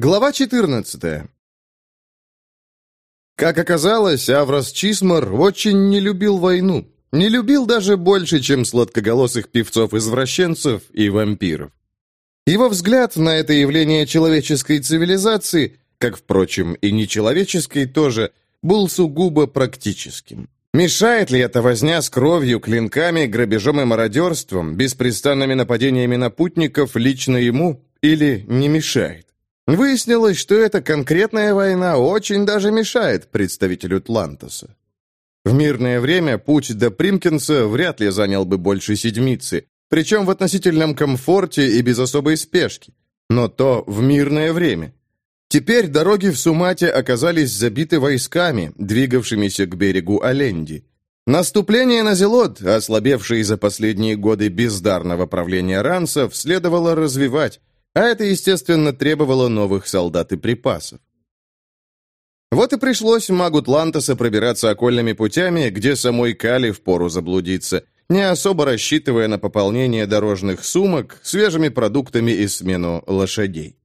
Глава 14 Как оказалось, Аврос Чисмар очень не любил войну. Не любил даже больше, чем сладкоголосых певцов-извращенцев и вампиров. Его взгляд на это явление человеческой цивилизации, как, впрочем, и нечеловеческой тоже, был сугубо практическим. Мешает ли эта возня с кровью, клинками, грабежом и мародерством, беспрестанными нападениями на путников лично ему, или не мешает? Выяснилось, что эта конкретная война очень даже мешает представителю Тлантоса. В мирное время путь до Примкинса вряд ли занял бы больше седмицы, причем в относительном комфорте и без особой спешки. Но то в мирное время. Теперь дороги в Сумате оказались забиты войсками, двигавшимися к берегу Оленди. Наступление на Зелот, ослабевшее за последние годы бездарного правления ранцев, следовало развивать, а это, естественно, требовало новых солдат и припасов. Вот и пришлось магу Тлантоса пробираться окольными путями, где самой Кали впору заблудиться, не особо рассчитывая на пополнение дорожных сумок свежими продуктами и смену лошадей.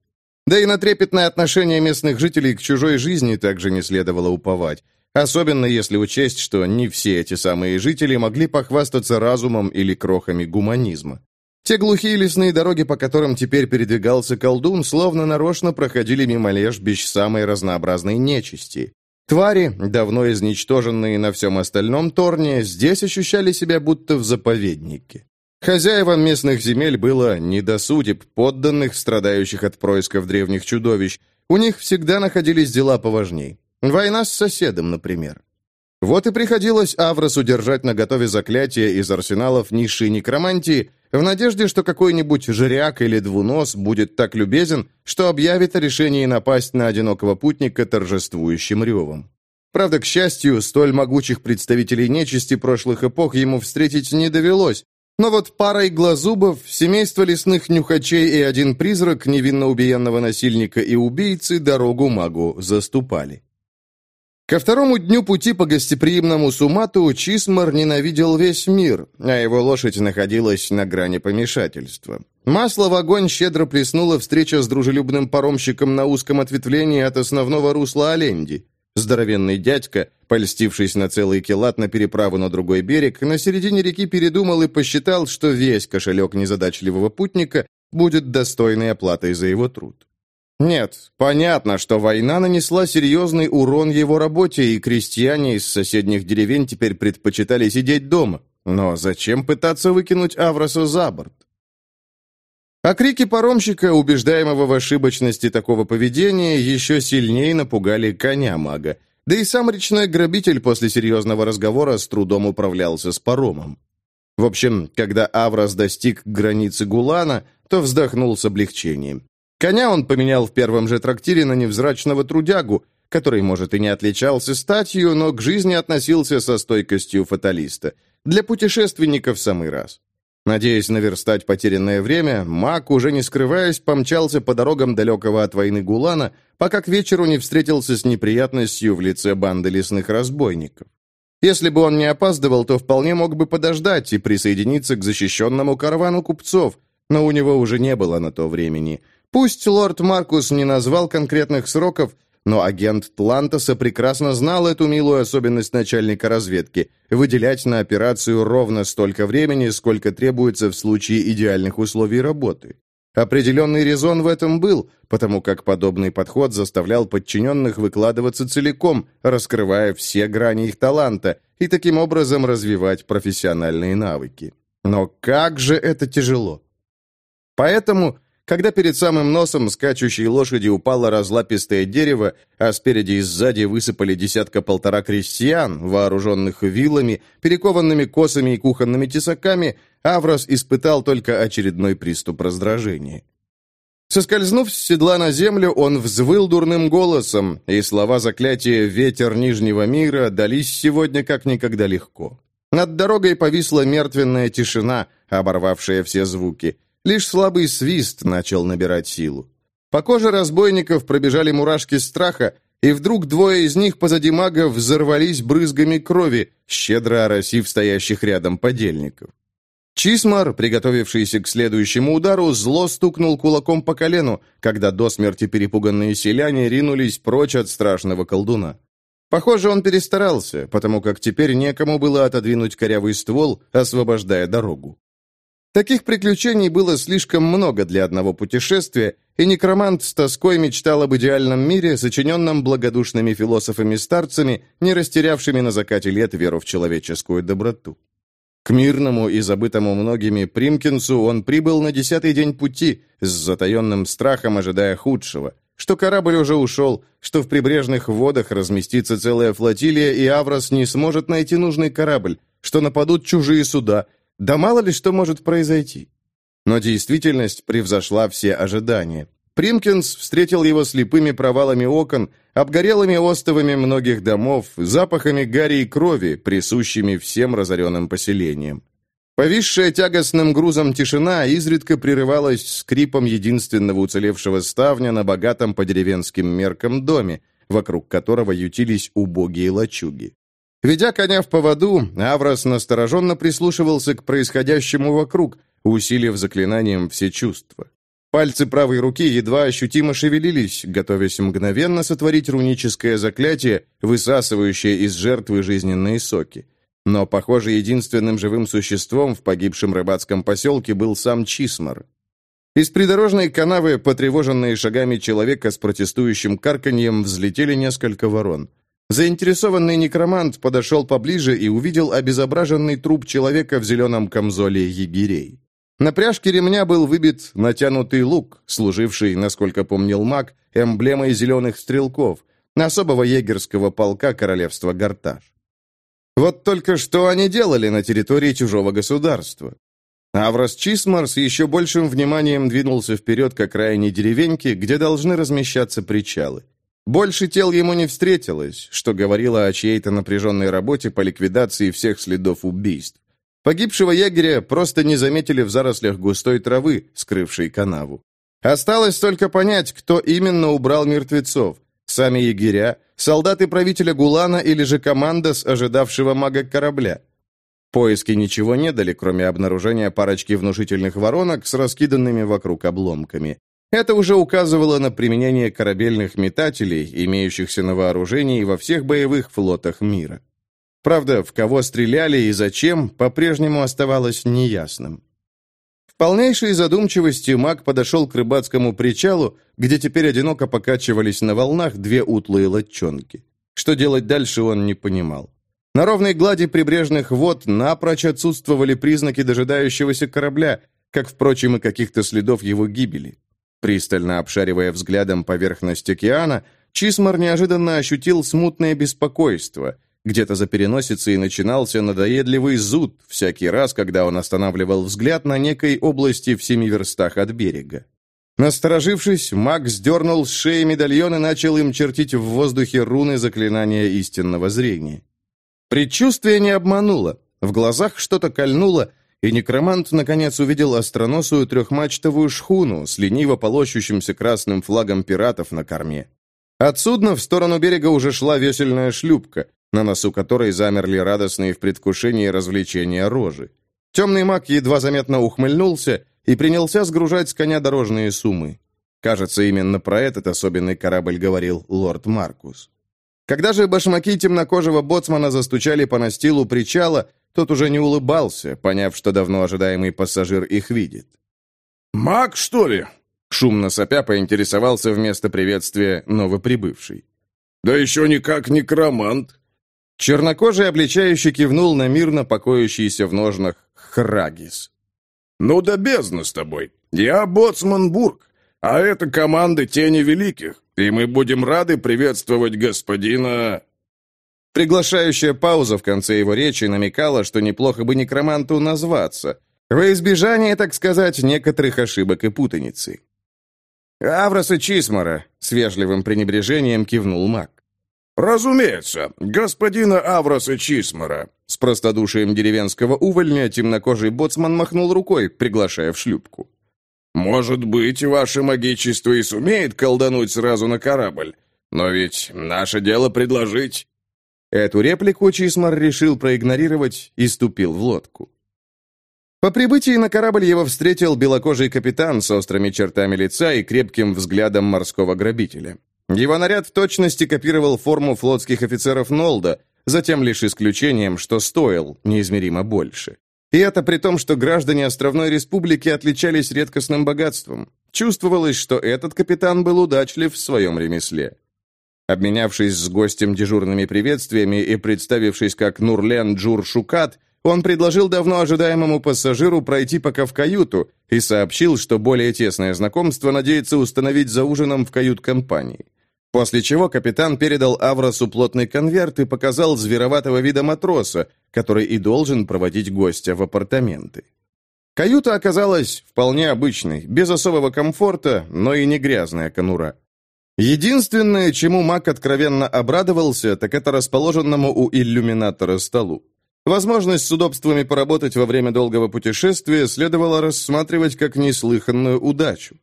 Да и на трепетное отношение местных жителей к чужой жизни также не следовало уповать, особенно если учесть, что не все эти самые жители могли похвастаться разумом или крохами гуманизма. Те глухие лесные дороги, по которым теперь передвигался колдун, словно нарочно проходили мимо лежбищ самой разнообразной нечисти. Твари, давно изничтоженные на всем остальном Торне, здесь ощущали себя будто в заповеднике. Хозяевам местных земель было не до судеб подданных, страдающих от происков древних чудовищ. У них всегда находились дела поважней. Война с соседом, например. Вот и приходилось Авросу держать наготове заклятия из арсеналов низшей некромантии, в надежде, что какой-нибудь жряк или двунос будет так любезен, что объявит о решении напасть на одинокого путника торжествующим ревом. Правда, к счастью, столь могучих представителей нечисти прошлых эпох ему встретить не довелось, но вот парой глазубов, семейство лесных нюхачей и один призрак невинно убиенного насильника и убийцы дорогу магу заступали. Ко второму дню пути по гостеприимному Сумату Чисмар ненавидел весь мир, а его лошадь находилась на грани помешательства. Масло в огонь щедро плеснула встреча с дружелюбным паромщиком на узком ответвлении от основного русла Оленди. Здоровенный дядька, польстившись на целый килат на переправу на другой берег, на середине реки передумал и посчитал, что весь кошелек незадачливого путника будет достойной оплатой за его труд. Нет, понятно, что война нанесла серьезный урон его работе, и крестьяне из соседних деревень теперь предпочитали сидеть дома. Но зачем пытаться выкинуть Авроса за борт? А крики паромщика, убеждаемого в ошибочности такого поведения, еще сильнее напугали коня мага. Да и сам речной грабитель после серьезного разговора с трудом управлялся с паромом. В общем, когда Аврос достиг границы Гулана, то вздохнул с облегчением. Коня он поменял в первом же трактире на невзрачного трудягу, который, может, и не отличался статью, но к жизни относился со стойкостью фаталиста. Для путешественников самый раз. Надеясь наверстать потерянное время, маг, уже не скрываясь, помчался по дорогам далекого от войны Гулана, пока к вечеру не встретился с неприятностью в лице банды лесных разбойников. Если бы он не опаздывал, то вполне мог бы подождать и присоединиться к защищенному каравану купцов, но у него уже не было на то времени – Пусть лорд Маркус не назвал конкретных сроков, но агент Тлантоса прекрасно знал эту милую особенность начальника разведки – выделять на операцию ровно столько времени, сколько требуется в случае идеальных условий работы. Определенный резон в этом был, потому как подобный подход заставлял подчиненных выкладываться целиком, раскрывая все грани их таланта, и таким образом развивать профессиональные навыки. Но как же это тяжело! Поэтому когда перед самым носом скачущей лошади упало разлапистое дерево, а спереди и сзади высыпали десятка-полтора крестьян, вооруженных вилами, перекованными косами и кухонными тесаками, Аврос испытал только очередной приступ раздражения. Соскользнув с седла на землю, он взвыл дурным голосом, и слова заклятия «Ветер Нижнего мира» дались сегодня как никогда легко. Над дорогой повисла мертвенная тишина, оборвавшая все звуки. Лишь слабый свист начал набирать силу. По коже разбойников пробежали мурашки страха, и вдруг двое из них позади мага взорвались брызгами крови, щедро оросив стоящих рядом подельников. Чисмар, приготовившийся к следующему удару, зло стукнул кулаком по колену, когда до смерти перепуганные селяне ринулись прочь от страшного колдуна. Похоже, он перестарался, потому как теперь некому было отодвинуть корявый ствол, освобождая дорогу. Таких приключений было слишком много для одного путешествия, и некромант с тоской мечтал об идеальном мире, сочиненном благодушными философами-старцами, не растерявшими на закате лет веру в человеческую доброту. К мирному и забытому многими Примкинсу он прибыл на десятый день пути, с затаенным страхом ожидая худшего, что корабль уже ушел, что в прибрежных водах разместится целая флотилия, и Аврос не сможет найти нужный корабль, что нападут чужие суда, да мало ли что может произойти. Но действительность превзошла все ожидания. Примкинс встретил его слепыми провалами окон, обгорелыми остовами многих домов, запахами гари и крови, присущими всем разоренным поселениям. Повисшая тягостным грузом тишина изредка прерывалась скрипом единственного уцелевшего ставня на богатом по деревенским меркам доме, вокруг которого ютились убогие лачуги. Ведя коня в поводу, Аврос настороженно прислушивался к происходящему вокруг, усилив заклинанием все чувства. Пальцы правой руки едва ощутимо шевелились, готовясь мгновенно сотворить руническое заклятие, высасывающее из жертвы жизненные соки. Но, похоже, единственным живым существом в погибшем рыбацком поселке был сам Чисмар. Из придорожной канавы, потревоженные шагами человека с протестующим карканьем, взлетели несколько ворон. Заинтересованный некромант подошел поближе и увидел обезображенный труп человека в зеленом камзоле егерей. На пряжке ремня был выбит натянутый лук, служивший, насколько помнил маг, эмблемой зеленых стрелков, особого егерского полка королевства Гарташ. Вот только что они делали на территории чужого государства. Аврос Чисмар с еще большим вниманием двинулся вперед к окраине деревеньки, где должны размещаться причалы. Больше тел ему не встретилось, что говорило о чьей-то напряженной работе по ликвидации всех следов убийств. Погибшего егеря просто не заметили в зарослях густой травы, скрывшей канаву. Осталось только понять, кто именно убрал мертвецов. Сами егеря, солдаты правителя Гулана или же команда с ожидавшего мага корабля. Поиски ничего не дали, кроме обнаружения парочки внушительных воронок с раскиданными вокруг обломками. Это уже указывало на применение корабельных метателей, имеющихся на вооружении во всех боевых флотах мира. Правда, в кого стреляли и зачем, по-прежнему оставалось неясным. В полнейшей задумчивости маг подошел к рыбацкому причалу, где теперь одиноко покачивались на волнах две утлые лодчонки. Что делать дальше, он не понимал. На ровной глади прибрежных вод напрочь отсутствовали признаки дожидающегося корабля, как, впрочем, и каких-то следов его гибели. Пристально обшаривая взглядом поверхность океана, Чисмар неожиданно ощутил смутное беспокойство – где-то за переносицей начинался надоедливый зуд всякий раз, когда он останавливал взгляд на некой области в семи верстах от берега. Насторожившись, маг сдернул с шеи медальон и начал им чертить в воздухе руны заклинания истинного зрения. Предчувствие не обмануло. В глазах что-то кольнуло, и некромант наконец увидел остроносую трехмачтовую шхуну с лениво полощущимся красным флагом пиратов на корме. От судна в сторону берега уже шла весельная шлюпка, на носу которой замерли радостные в предвкушении развлечения рожи. Темный маг едва заметно ухмыльнулся и принялся сгружать с коня дорожные суммы. Кажется, именно про этот особенный корабль говорил лорд Маркус. Когда же башмаки темнокожего боцмана застучали по настилу причала, тот уже не улыбался, поняв, что давно ожидаемый пассажир их видит. «Маг, что ли?» Шумно сопя поинтересовался вместо приветствия новоприбывший. «Да еще никак некромант. Чернокожий обличающий кивнул на мирно покоящийся в ножнах Храгис. «Ну да бездна с тобой. Я боцман Бург, а это команда Тени Великих, и мы будем рады приветствовать господина...» Приглашающая пауза в конце его речи намекала, что неплохо бы некроманту назваться, во избежание, так сказать, некоторых ошибок и путаницы. «Авроса Чисмара», — с вежливым пренебрежением кивнул маг. «Разумеется, господина Авроса Чисмара». С простодушием деревенского увольня темнокожий боцман махнул рукой, приглашая в шлюпку. «Может быть, ваше магичество и сумеет колдануть сразу на корабль, но ведь наше дело предложить». Эту реплику Чисмар решил проигнорировать и ступил в лодку. По прибытии на корабль его встретил белокожий капитан с острыми чертами лица и крепким взглядом морского грабителя. Его наряд в точности копировал форму флотских офицеров Нолда, затем лишь исключением, что стоил неизмеримо больше. И это при том, что граждане Островной Республики отличались редкостным богатством. Чувствовалось, что этот капитан был удачлив в своем ремесле. Обменявшись с гостем дежурными приветствиями и представившись как Нурлен Джур Шукат, он предложил давно ожидаемому пассажиру пройти пока в каюту и сообщил, что более тесное знакомство надеется установить за ужином в кают-компании. После чего капитан передал Авросу плотный конверт и показал звероватого вида матроса, который и должен проводить гостя в апартаменты. Каюта оказалась вполне обычной, без особого комфорта, но и не грязная конура. Единственное, чему Мак откровенно обрадовался, так это расположенному у иллюминатора столу. Возможность с удобствами поработать во время долгого путешествия следовало рассматривать как неслыханную удачу.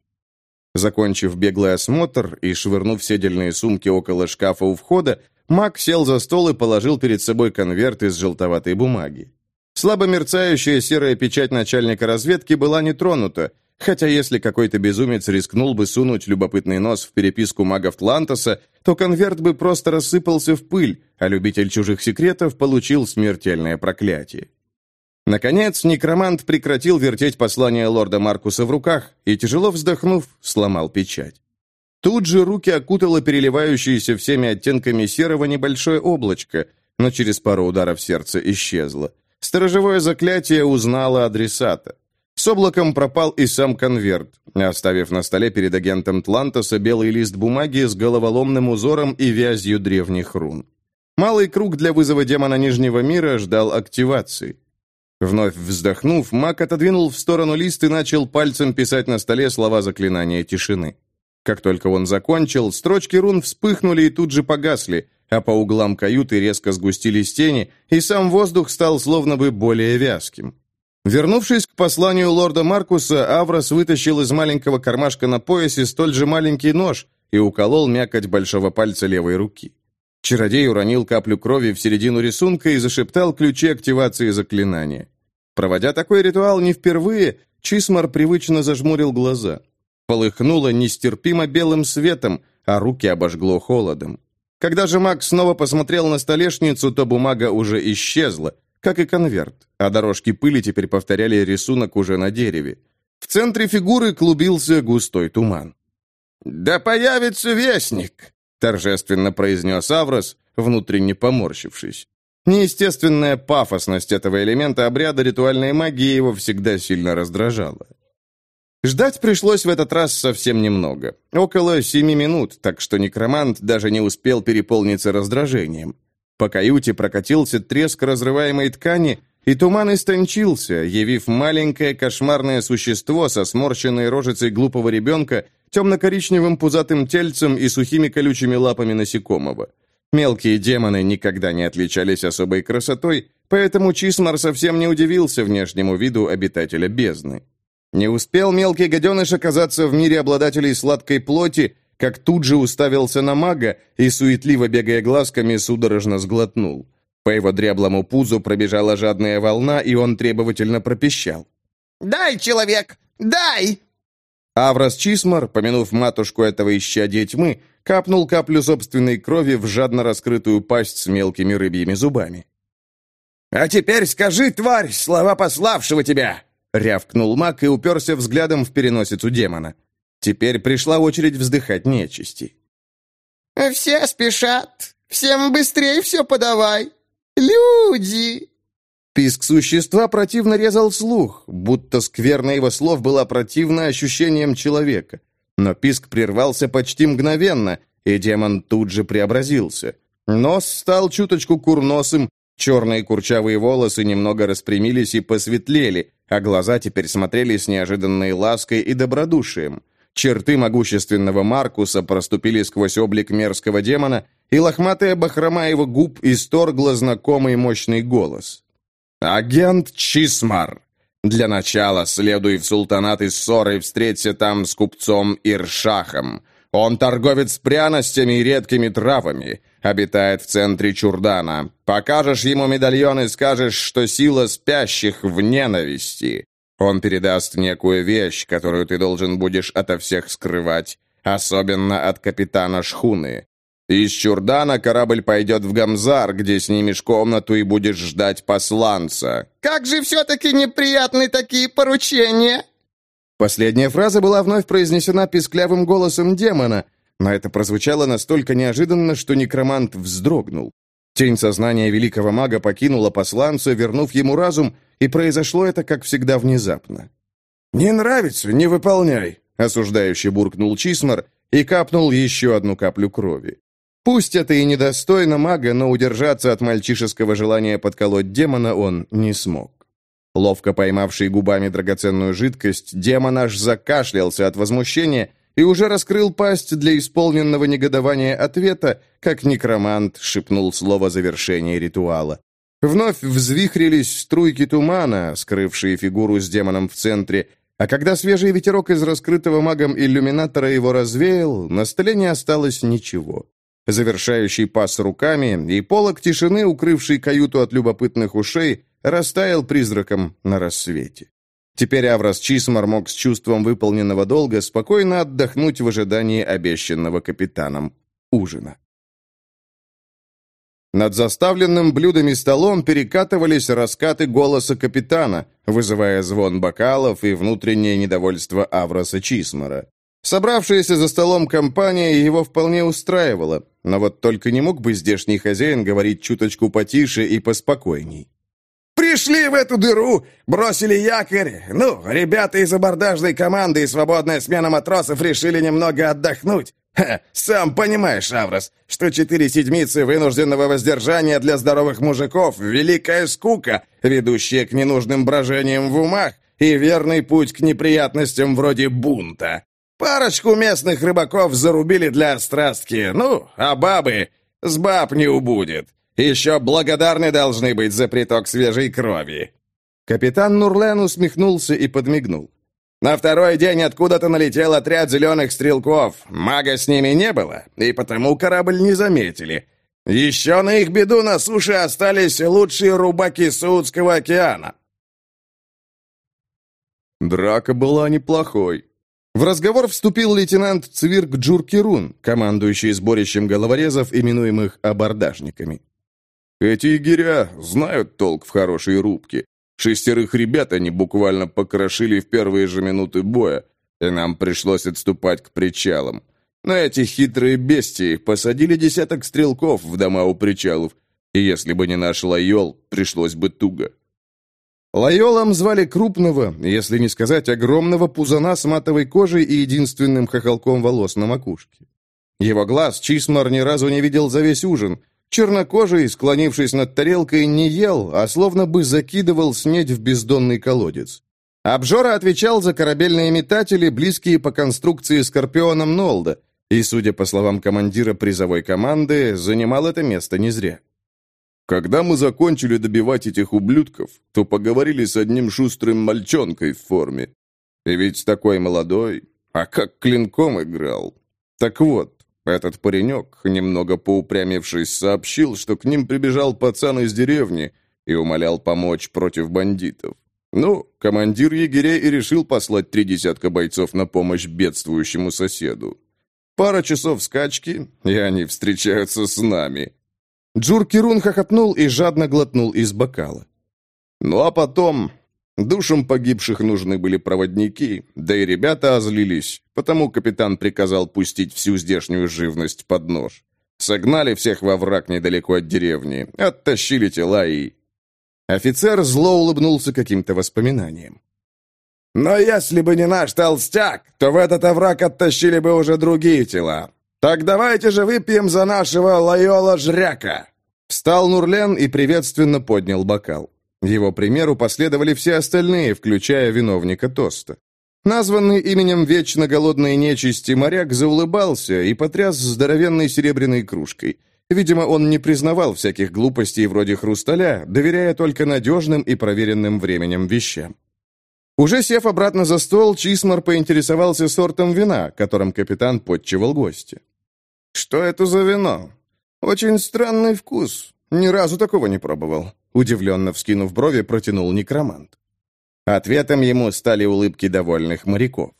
Закончив беглый осмотр и швырнув седельные сумки около шкафа у входа, Мак сел за стол и положил перед собой конверт из желтоватой бумаги. Слабо мерцающая серая печать начальника разведки была не тронута, хотя если какой-то безумец рискнул бы сунуть любопытный нос в переписку магов Тлантоса, то конверт бы просто рассыпался в пыль, а любитель чужих секретов получил смертельное проклятие. Наконец, некромант прекратил вертеть послание лорда Маркуса в руках и, тяжело вздохнув, сломал печать. Тут же руки окутало переливающееся всеми оттенками серого небольшое облачко, но через пару ударов сердца исчезло. Сторожевое заклятие узнало адресата. С облаком пропал и сам конверт, оставив на столе перед агентом Тлантоса белый лист бумаги с головоломным узором и вязью древних рун. Малый круг для вызова демона Нижнего мира ждал активации. Вновь вздохнув, маг отодвинул в сторону лист и начал пальцем писать на столе слова заклинания тишины. Как только он закончил, строчки рун вспыхнули и тут же погасли, а по углам каюты резко сгустились тени, и сам воздух стал словно бы более вязким. Вернувшись к посланию лорда Маркуса, Аврос вытащил из маленького кармашка на поясе столь же маленький нож и уколол мякоть большого пальца левой руки. Чародей уронил каплю крови в середину рисунка и зашептал ключи активации заклинания. Проводя такой ритуал не впервые, Чисмар привычно зажмурил глаза. Полыхнуло нестерпимо белым светом, а руки обожгло холодом. Когда же маг снова посмотрел на столешницу, то бумага уже исчезла, как и конверт, а дорожки пыли теперь повторяли рисунок уже на дереве. В центре фигуры клубился густой туман. «Да появится вестник!» Торжественно произнес Аврос, внутренне поморщившись. Неестественная пафосность этого элемента обряда ритуальной магии его всегда сильно раздражала. Ждать пришлось в этот раз совсем немного. Около семи минут, так что некромант даже не успел переполниться раздражением. По каюте прокатился треск разрываемой ткани, и туман истончился, явив маленькое кошмарное существо со сморщенной рожицей глупого ребенка темно-коричневым пузатым тельцем и сухими колючими лапами насекомого. Мелкие демоны никогда не отличались особой красотой, поэтому Чисмар совсем не удивился внешнему виду обитателя бездны. Не успел мелкий гаденыш оказаться в мире обладателей сладкой плоти, как тут же уставился на мага и, суетливо бегая глазками, судорожно сглотнул. По его дряблому пузу пробежала жадная волна, и он требовательно пропищал. «Дай, человек, дай!» Аврос Чисмар, помянув матушку этого исчадия тьмы, капнул каплю собственной крови в жадно раскрытую пасть с мелкими рыбьими зубами. «А теперь скажи, тварь, слова пославшего тебя!» рявкнул маг и уперся взглядом в переносицу демона. Теперь пришла очередь вздыхать нечисти. «Все спешат. Всем быстрее все подавай. Люди!» Писк существа противно резал слух, будто скверна его слов была противна ощущением человека. Но писк прервался почти мгновенно, и демон тут же преобразился. Нос стал чуточку курносым, черные курчавые волосы немного распрямились и посветлели, а глаза теперь смотрели с неожиданной лаской и добродушием. Черты могущественного Маркуса проступили сквозь облик мерзкого демона, и лохматая бахрома его губ исторгла знакомый мощный голос. «Агент Чисмар, для начала следуй в султанат Иссор и встреться там с купцом Иршахом. Он торговец пряностями и редкими травами, обитает в центре Чурдана. Покажешь ему медальон и скажешь, что сила спящих в ненависти. Он передаст некую вещь, которую ты должен будешь ото всех скрывать, особенно от капитана шхуны. Из Чурдана корабль пойдет в Гамзар, где снимешь комнату и будешь ждать посланца. Как же все-таки неприятны такие поручения!» Последняя фраза была вновь произнесена писклявым голосом демона, но это прозвучало настолько неожиданно, что некромант вздрогнул. Тень сознания великого мага покинула посланца, вернув ему разум, и произошло это, как всегда, внезапно. «Не нравится? Не выполняй!» — осуждающе буркнул Чисмар и капнул еще одну каплю крови. Пусть это и недостойно мага, но удержаться от мальчишеского желания подколоть демона он не смог. Ловко поймавший губами драгоценную жидкость, демон аж закашлялся от возмущения и уже раскрыл пасть для исполненного негодования ответа, как некромант шепнул слово завершения ритуала. Вновь взвихрились струйки тумана, скрывшие фигуру с демоном в центре, а когда свежий ветерок из раскрытого магом иллюминатора его развеял, на столе не осталось ничего завершающий пас руками, и полог тишины, укрывший каюту от любопытных ушей, растаял призраком на рассвете. Теперь Аврос Чисмар мог с чувством выполненного долга спокойно отдохнуть в ожидании обещанного капитаном ужина. Над заставленным блюдами столом перекатывались раскаты голоса капитана, вызывая звон бокалов и внутреннее недовольство Авроса Чисмара. Собравшаяся за столом компания его вполне устраивала, но вот только не мог бы здешний хозяин говорить чуточку потише и поспокойней. «Пришли в эту дыру, бросили якорь. Ну, ребята из абордажной команды и свободная смена матросов решили немного отдохнуть. Ха, сам понимаешь, Аврос, что четыре седмицы вынужденного воздержания для здоровых мужиков — великая скука, ведущая к ненужным брожениям в умах и верный путь к неприятностям вроде бунта. Парочку местных рыбаков зарубили для страстки. Ну, а бабы... С баб не убудет. Еще благодарны должны быть за приток свежей крови». Капитан Нурлен усмехнулся и подмигнул. На второй день откуда-то налетел отряд зеленых стрелков. Мага с ними не было, и потому корабль не заметили. Еще на их беду на суше остались лучшие рубаки Саудского океана. Драка была неплохой. В разговор вступил лейтенант Цвирк Джуркирун, командующий сборищем головорезов, именуемых абордажниками. «Эти егеря знают толк в хорошей рубке. Шестерых ребят они буквально покрошили в первые же минуты боя, и нам пришлось отступать к причалам. Но эти хитрые бестии посадили десяток стрелков в дома у причалов, и если бы не наш лайол, пришлось бы туго. Лайолом звали крупного, если не сказать огромного пузана с матовой кожей и единственным хохолком волос на макушке. Его глаз Чисмар ни разу не видел за весь ужин. Чернокожий, склонившись над тарелкой, не ел, а словно бы закидывал снедь в бездонный колодец. Обжора отвечал за корабельные метатели, близкие по конструкции Скорпионом Нолда, и, судя по словам командира призовой команды, занимал это место не зря. Когда мы закончили добивать этих ублюдков, то поговорили с одним шустрым мальчонкой в форме. И ведь такой молодой, а как клинком играл. Так вот, этот паренек, немного поупрямившись, сообщил, что к ним прибежал пацан из деревни и умолял помочь против бандитов. Ну, командир егерей и решил послать три десятка бойцов на помощь бедствующему соседу. Пара часов скачки, и они встречаются с нами. Джур хохотнул и жадно глотнул из бокала. Ну а потом... Душам погибших нужны были проводники, да и ребята озлились, потому капитан приказал пустить всю здешнюю живность под нож. Согнали всех во враг недалеко от деревни, оттащили тела и... Офицер зло улыбнулся каким-то воспоминанием. «Но если бы не наш толстяк, то в этот овраг оттащили бы уже другие тела. «Так давайте же выпьем за нашего Лайола-жряка!» Встал Нурлен и приветственно поднял бокал. Его примеру последовали все остальные, включая виновника тоста. Названный именем вечно голодной нечисти моряк заулыбался и потряс здоровенной серебряной кружкой. Видимо, он не признавал всяких глупостей вроде хрусталя, доверяя только надежным и проверенным временем вещам. Уже сев обратно за стол, Чисмар поинтересовался сортом вина, которым капитан подчевал гостя. «Что это за вино? Очень странный вкус. Ни разу такого не пробовал», — удивленно вскинув брови, протянул некромант. Ответом ему стали улыбки довольных моряков.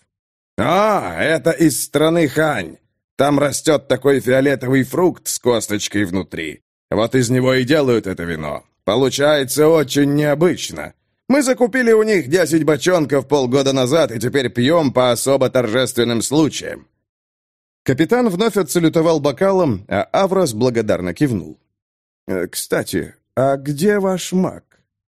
«А, это из страны Хань. Там растет такой фиолетовый фрукт с косточкой внутри. Вот из него и делают это вино. Получается очень необычно. Мы закупили у них десять бочонков полгода назад и теперь пьем по особо торжественным случаям». Капитан вновь отсалютовал бокалом, а Аврос благодарно кивнул. «Э, «Кстати, а где ваш маг?»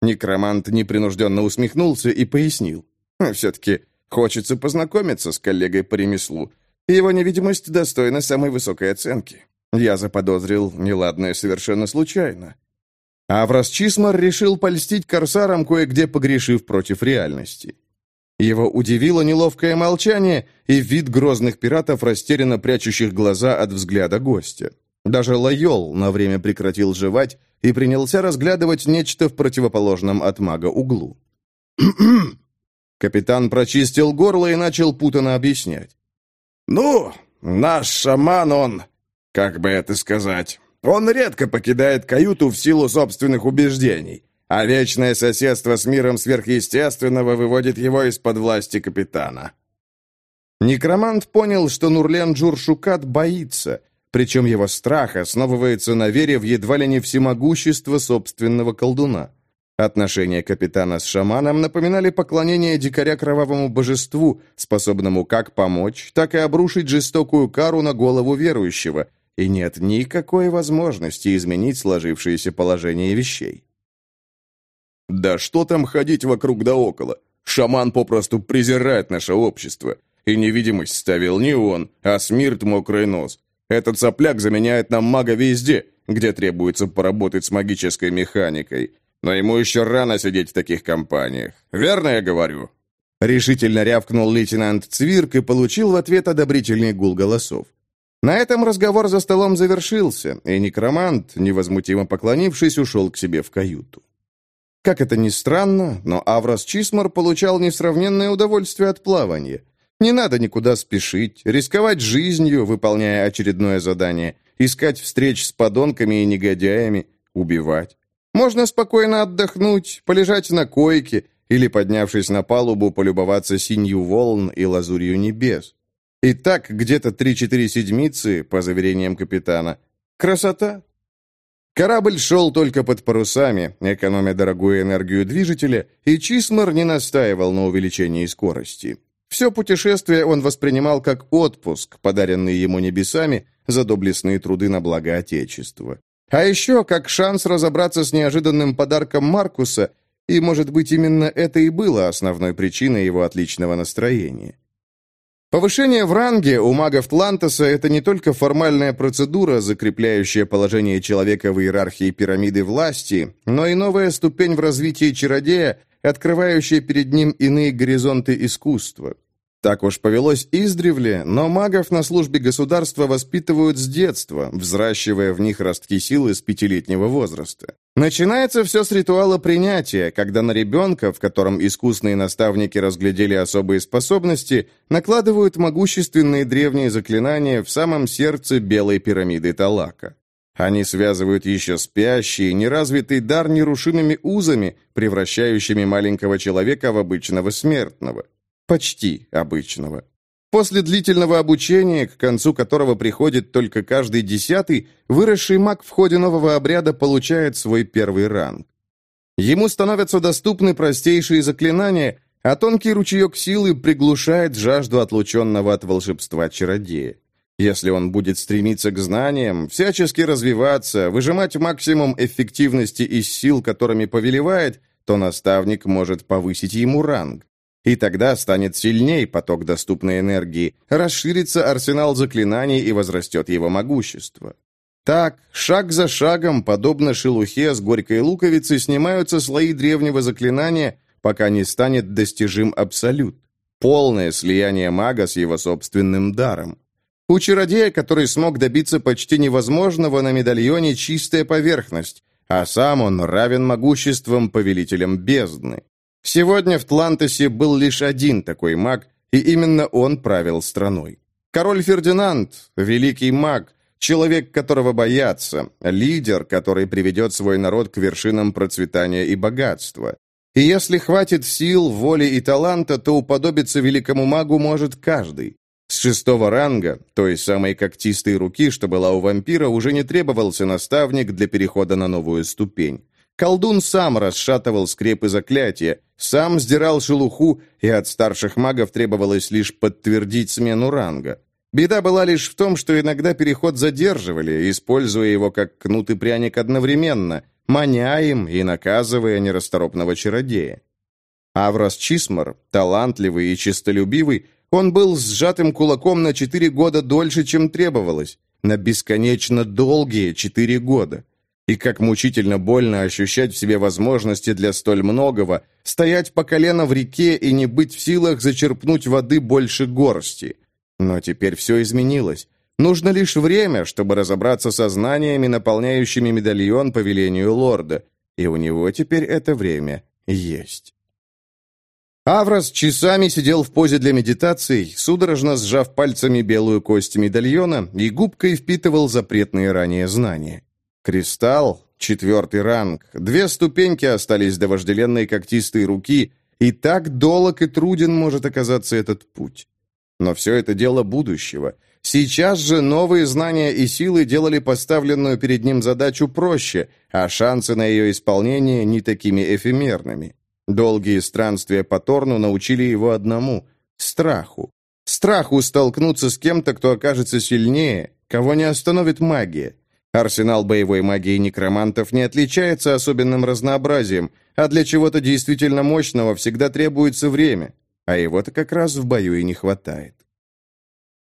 Некромант непринужденно усмехнулся и пояснил. «Хм, «Все-таки хочется познакомиться с коллегой по ремеслу. Его невидимость достойна самой высокой оценки. Я заподозрил неладное совершенно случайно». Аврос Чисмар решил польстить корсарам, кое-где погрешив против реальности. Его удивило неловкое молчание и вид грозных пиратов, растерянно прячущих глаза от взгляда гостя. Даже Лайол на время прекратил жевать и принялся разглядывать нечто в противоположном от мага углу. Капитан прочистил горло и начал путано объяснять. «Ну, наш шаман, он... Как бы это сказать? Он редко покидает каюту в силу собственных убеждений, а вечное соседство с миром сверхъестественного выводит его из-под власти капитана». Некромант понял, что Нурлен Джуршукат боится, причем его страх основывается на вере в едва ли не всемогущество собственного колдуна. Отношения капитана с шаманом напоминали поклонение дикаря кровавому божеству, способному как помочь, так и обрушить жестокую кару на голову верующего, и нет никакой возможности изменить сложившееся положение вещей. «Да что там ходить вокруг да около? Шаман попросту презирает наше общество. И невидимость ставил не он, а Смирт мокрый нос. Этот сопляк заменяет нам мага везде, где требуется поработать с магической механикой. Но ему еще рано сидеть в таких компаниях. Верно я говорю?» Решительно рявкнул лейтенант Цвирк и получил в ответ одобрительный гул голосов. На этом разговор за столом завершился, и некромант, невозмутимо поклонившись, ушел к себе в каюту. Как это ни странно, но Аврос Чисмар получал несравненное удовольствие от плавания. Не надо никуда спешить, рисковать жизнью, выполняя очередное задание, искать встреч с подонками и негодяями, убивать. Можно спокойно отдохнуть, полежать на койке или, поднявшись на палубу, полюбоваться синью волн и лазурью небес. И так где-то три-четыре седмицы, по заверениям капитана. Красота! Корабль шел только под парусами, экономя дорогую энергию движителя, и Чисмар не настаивал на увеличении скорости. Все путешествие он воспринимал как отпуск, подаренный ему небесами за доблестные труды на благо Отечества. А еще как шанс разобраться с неожиданным подарком Маркуса, и, может быть, именно это и было основной причиной его отличного настроения. Повышение в ранге у магов Тлантоса – это не только формальная процедура, закрепляющая положение человека в иерархии пирамиды власти, но и новая ступень в развитии чародея, открывающая перед ним иные горизонты искусства. Так уж повелось издревле, но магов на службе государства воспитывают с детства, взращивая в них ростки силы с пятилетнего возраста. Начинается все с ритуала принятия, когда на ребенка, в котором искусные наставники разглядели особые способности, накладывают могущественные древние заклинания в самом сердце белой пирамиды Талака. Они связывают еще спящий, неразвитый дар нерушимыми узами, превращающими маленького человека в обычного смертного. Почти обычного. После длительного обучения, к концу которого приходит только каждый десятый, выросший маг в ходе нового обряда получает свой первый ранг. Ему становятся доступны простейшие заклинания, а тонкий ручеек силы приглушает жажду отлученного от волшебства чародея. Если он будет стремиться к знаниям, всячески развиваться, выжимать максимум эффективности из сил, которыми повелевает, то наставник может повысить ему ранг. И тогда станет сильней поток доступной энергии, расширится арсенал заклинаний и возрастет его могущество. Так, шаг за шагом, подобно шелухе с горькой луковицы, снимаются слои древнего заклинания, пока не станет достижим абсолют. Полное слияние мага с его собственным даром. У чародея, который смог добиться почти невозможного на медальоне, чистая поверхность, а сам он равен могуществам повелителям бездны. Сегодня в Тлантосе был лишь один такой маг, и именно он правил страной. Король Фердинанд, великий маг, человек, которого боятся, лидер, который приведет свой народ к вершинам процветания и богатства. И если хватит сил, воли и таланта, то уподобиться великому магу может каждый. С шестого ранга, той самой когтистой руки, что была у вампира, уже не требовался наставник для перехода на новую ступень. Колдун сам расшатывал скрепы заклятия, сам сдирал шелуху, и от старших магов требовалось лишь подтвердить смену ранга. Беда была лишь в том, что иногда переход задерживали, используя его как кнут и пряник одновременно, маня им и наказывая нерасторопного чародея. Аврос Чисмар, талантливый и честолюбивый, он был сжатым кулаком на четыре года дольше, чем требовалось. На бесконечно долгие четыре года. И как мучительно больно ощущать в себе возможности для столь многого, стоять по колено в реке и не быть в силах зачерпнуть воды больше горсти. Но теперь все изменилось. Нужно лишь время, чтобы разобраться со знаниями, наполняющими медальон по велению лорда. И у него теперь это время есть. Аврос часами сидел в позе для медитаций, судорожно сжав пальцами белую кость медальона и губкой впитывал запретные ранее знания. Кристалл, четвертый ранг, две ступеньки остались до вожделенной когтистой руки, и так долог и труден может оказаться этот путь. Но все это дело будущего. Сейчас же новые знания и силы делали поставленную перед ним задачу проще, а шансы на ее исполнение не такими эфемерными. Долгие странствия по Торну научили его одному — страху. Страху столкнуться с кем-то, кто окажется сильнее, кого не остановит магия. Арсенал боевой магии некромантов не отличается особенным разнообразием, а для чего-то действительно мощного всегда требуется время, а его-то как раз в бою и не хватает.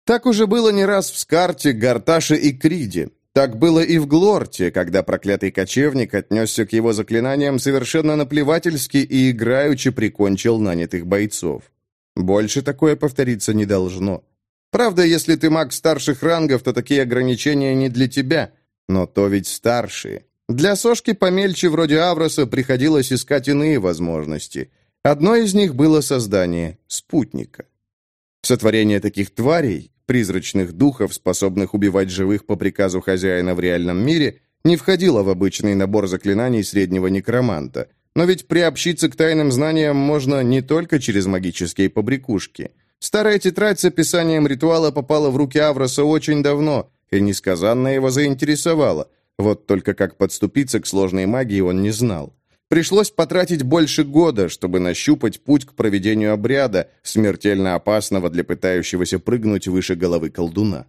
Так уже было не раз в Скарте, Гарташе и Криде. Так было и в Глорте, когда проклятый кочевник отнесся к его заклинаниям совершенно наплевательски и играючи прикончил нанятых бойцов. Больше такое повториться не должно. Правда, если ты маг старших рангов, то такие ограничения не для тебя, но то ведь старшие. Для сошки помельче вроде Авроса приходилось искать иные возможности. Одной из них было создание спутника. Сотворение таких тварей призрачных духов, способных убивать живых по приказу хозяина в реальном мире, не входило в обычный набор заклинаний среднего некроманта. Но ведь приобщиться к тайным знаниям можно не только через магические побрякушки. Старая тетрадь с описанием ритуала попала в руки Авроса очень давно и несказанно его заинтересовала. Вот только как подступиться к сложной магии он не знал. Пришлось потратить больше года, чтобы нащупать путь к проведению обряда, смертельно опасного для пытающегося прыгнуть выше головы колдуна.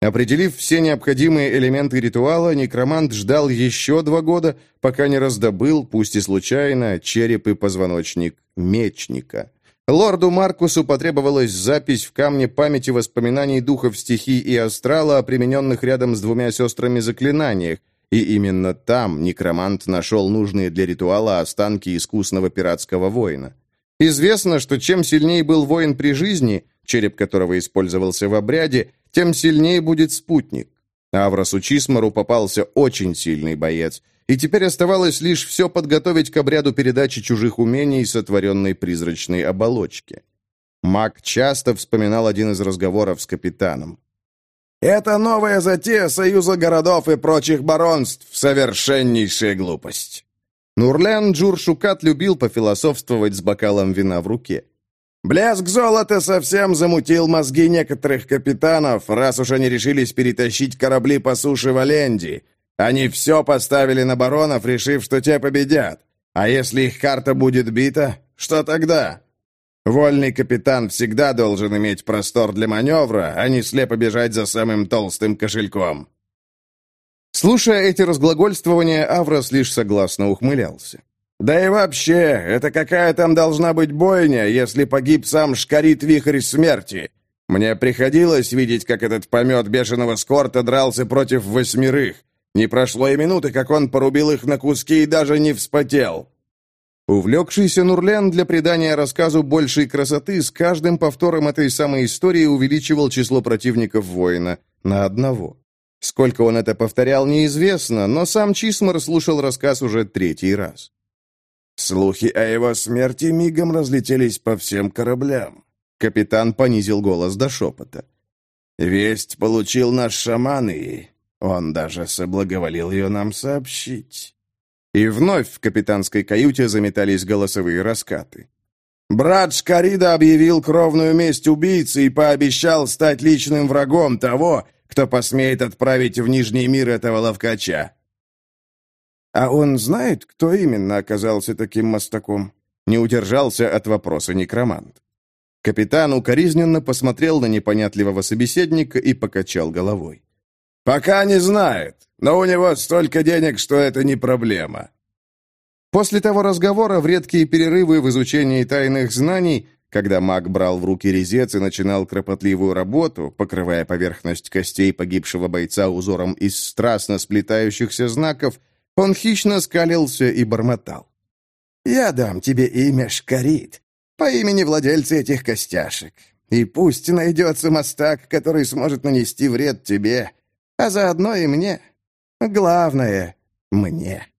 Определив все необходимые элементы ритуала, некромант ждал еще два года, пока не раздобыл, пусть и случайно, череп и позвоночник мечника. Лорду Маркусу потребовалась запись в камне памяти воспоминаний духов стихий и астрала о примененных рядом с двумя сестрами заклинаниях, и именно там некромант нашел нужные для ритуала останки искусного пиратского воина. Известно, что чем сильнее был воин при жизни, череп которого использовался в обряде, тем сильнее будет спутник. Авросу Чисмару попался очень сильный боец, и теперь оставалось лишь все подготовить к обряду передачи чужих умений сотворенной призрачной оболочки. Маг часто вспоминал один из разговоров с капитаном. Это новая затея союза городов и прочих баронств, совершеннейшая глупость. Нурлен Джуршукат любил пофилософствовать с бокалом вина в руке. Блеск золота совсем замутил мозги некоторых капитанов, раз уж они решились перетащить корабли по суше в Оленди. Они все поставили на баронов, решив, что те победят. А если их карта будет бита, что тогда? Вольный капитан всегда должен иметь простор для маневра, а не слепо бежать за самым толстым кошельком. Слушая эти разглагольствования, Аврос лишь согласно ухмылялся. «Да и вообще, это какая там должна быть бойня, если погиб сам шкарит вихрь смерти? Мне приходилось видеть, как этот помет бешеного скорта дрался против восьмерых. Не прошло и минуты, как он порубил их на куски и даже не вспотел. Увлекшийся Нурлен для придания рассказу большей красоты с каждым повтором этой самой истории увеличивал число противников воина на одного. Сколько он это повторял, неизвестно, но сам Чисмар слушал рассказ уже третий раз. Слухи о его смерти мигом разлетелись по всем кораблям. Капитан понизил голос до шепота. «Весть получил наш шаман, и он даже соблаговолил ее нам сообщить. И вновь в капитанской каюте заметались голосовые раскаты. Брат Шкарида объявил кровную месть убийцы и пообещал стать личным врагом того, кто посмеет отправить в Нижний мир этого ловкача. А он знает, кто именно оказался таким мостаком? Не удержался от вопроса некромант. Капитан укоризненно посмотрел на непонятливого собеседника и покачал головой. «Пока не знает, но у него столько денег, что это не проблема». После того разговора в редкие перерывы в изучении тайных знаний, когда маг брал в руки резец и начинал кропотливую работу, покрывая поверхность костей погибшего бойца узором из страстно сплетающихся знаков, он хищно скалился и бормотал. «Я дам тебе имя Шкарит, по имени владельца этих костяшек, и пусть найдется мастак, который сможет нанести вред тебе, а заодно и мне. Главное — мне».